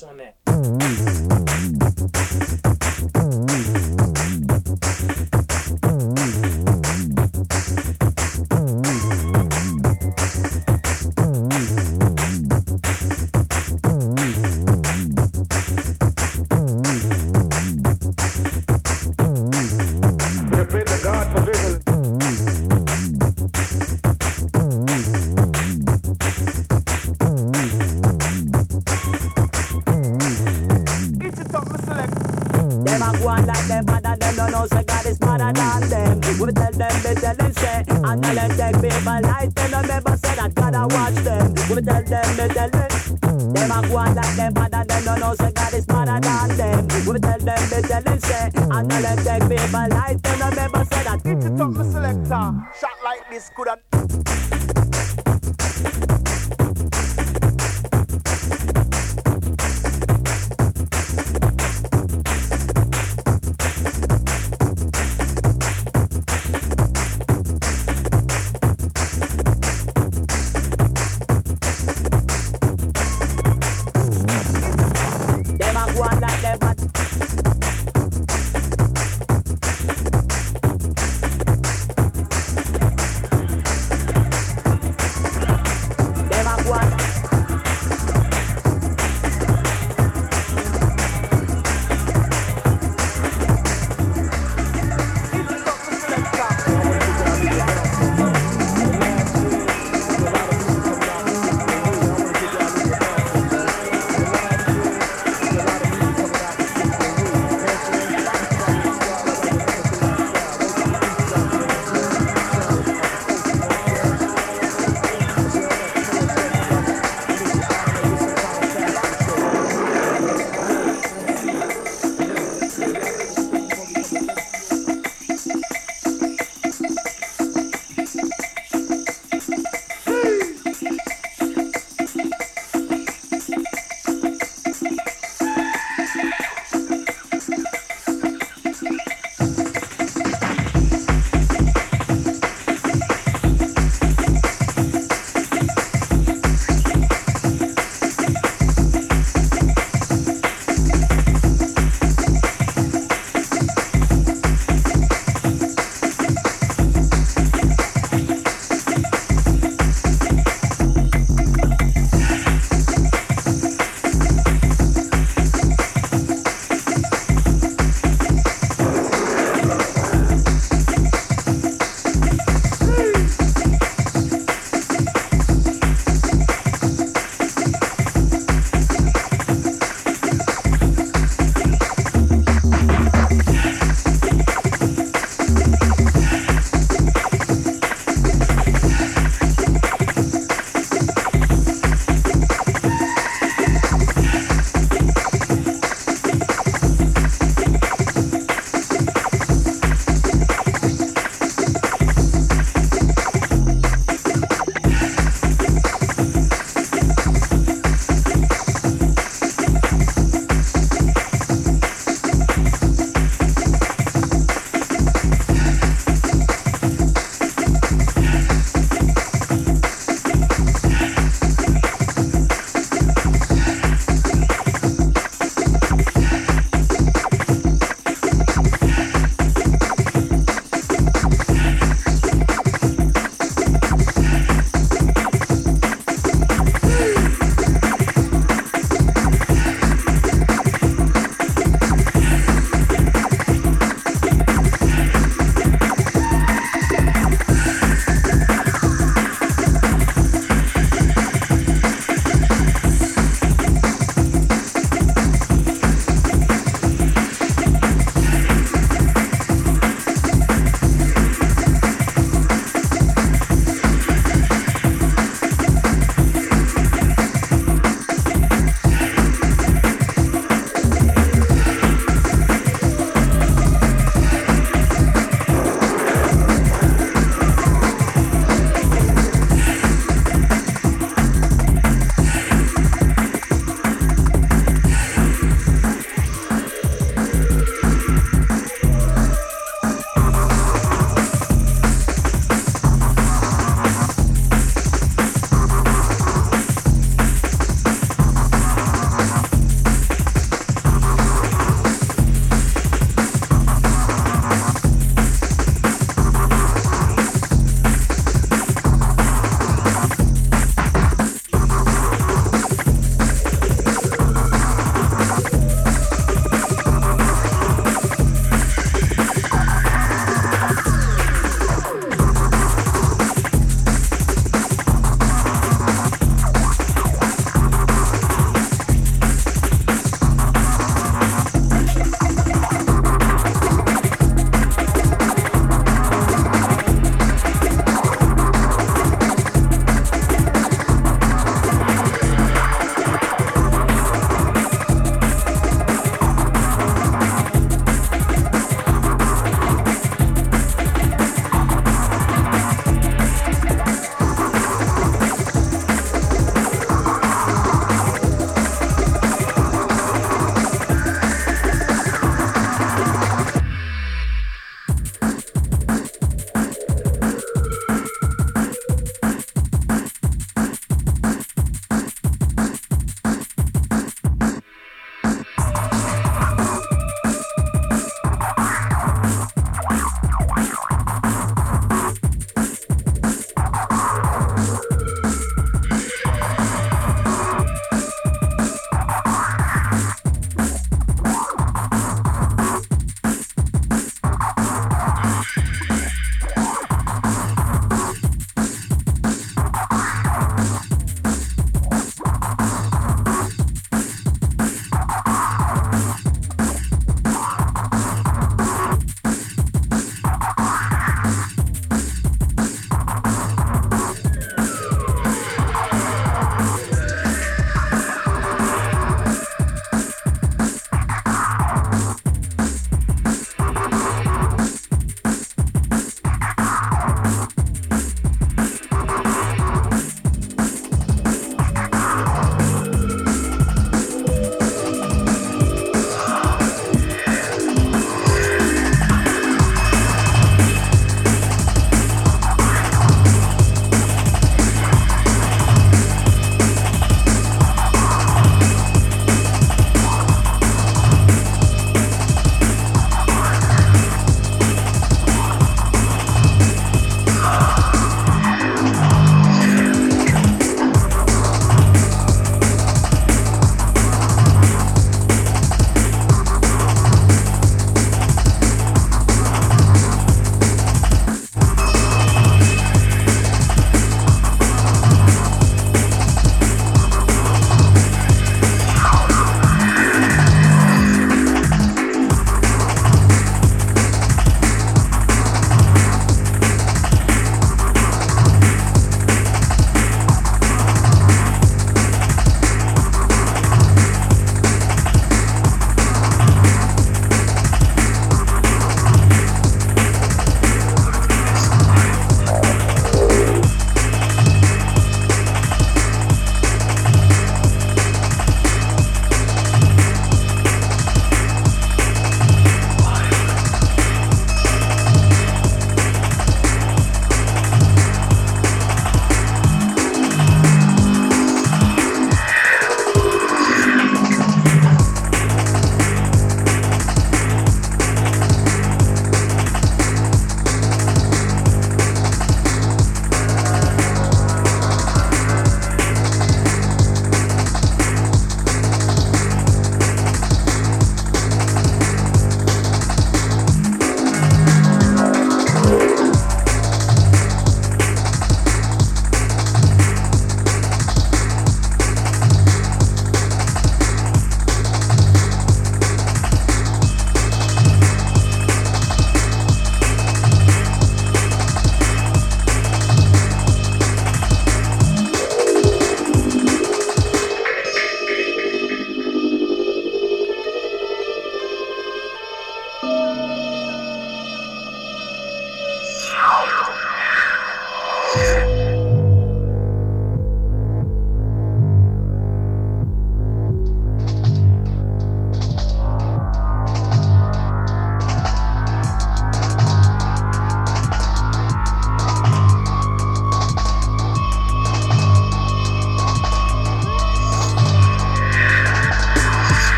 science know say God is smarter than them. We tell them, we tell them say, and tell them take people life. Them never say that God a watch them. We tell them, we tell them. Them a go on like them father, them don't know say God is smarter than them. We tell them, we tell them say, and tell them take people life. Them never say that. It's a top selector. Shot like this could have.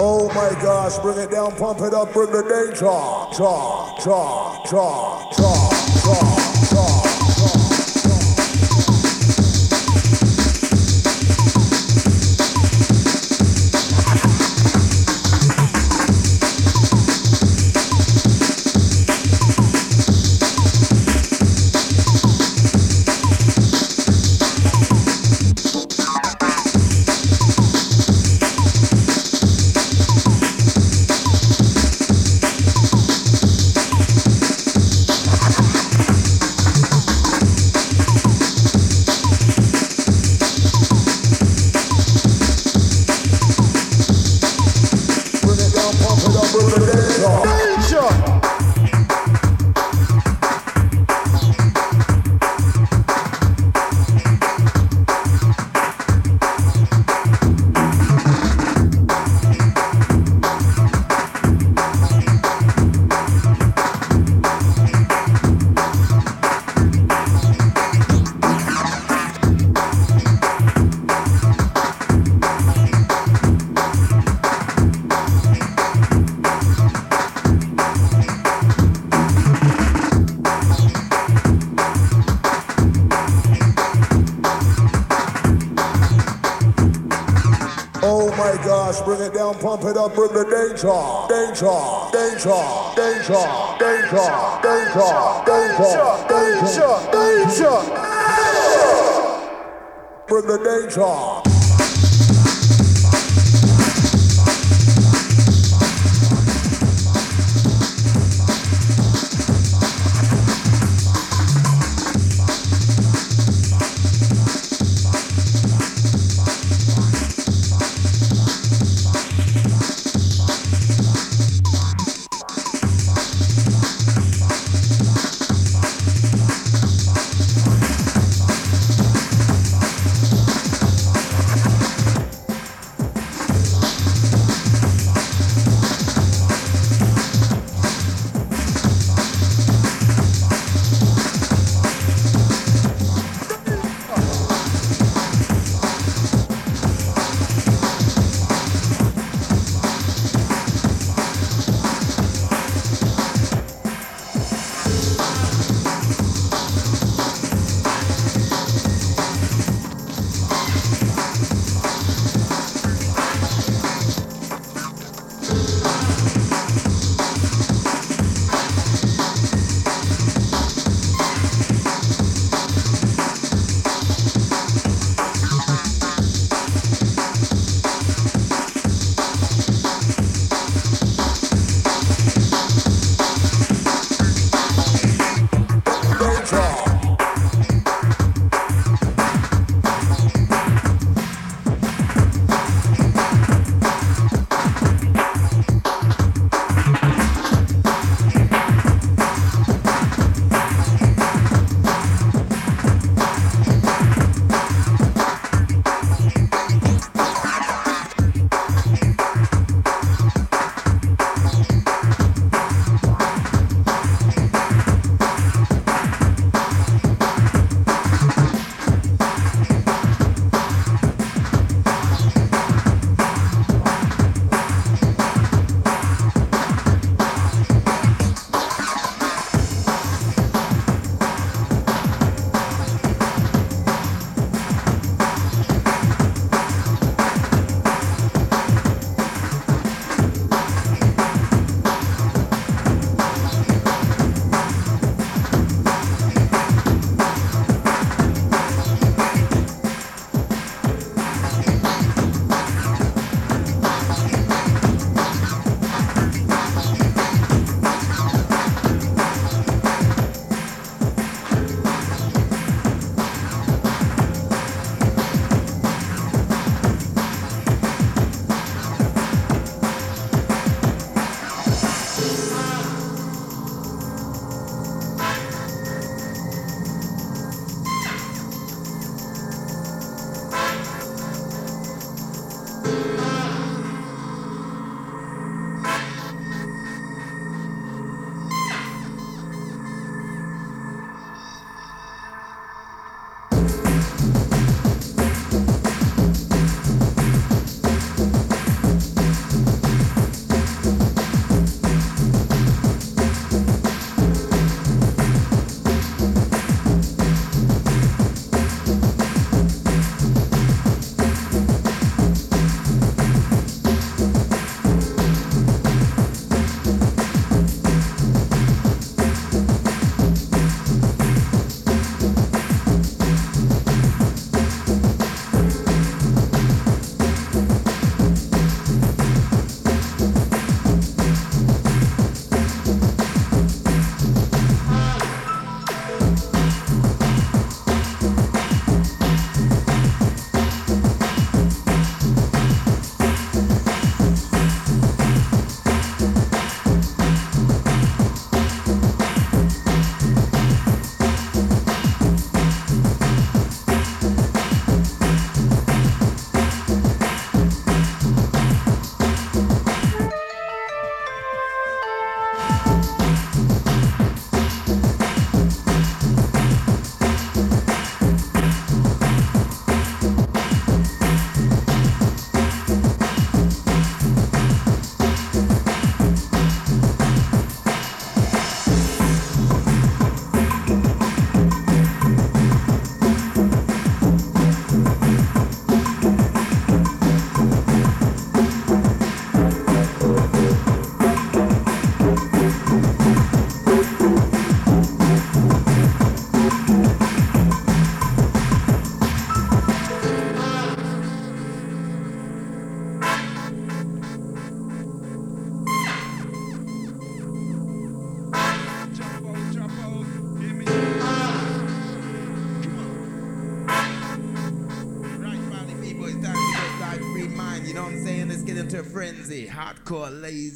Oh my gosh, bring it down, pump it up, bring the danger. Cha, cha, cha, gosh, bring it down, pump it up, bring the danger, danger, danger, danger, danger, danger, danger, danger, danger. Bring the danger.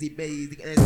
Basic.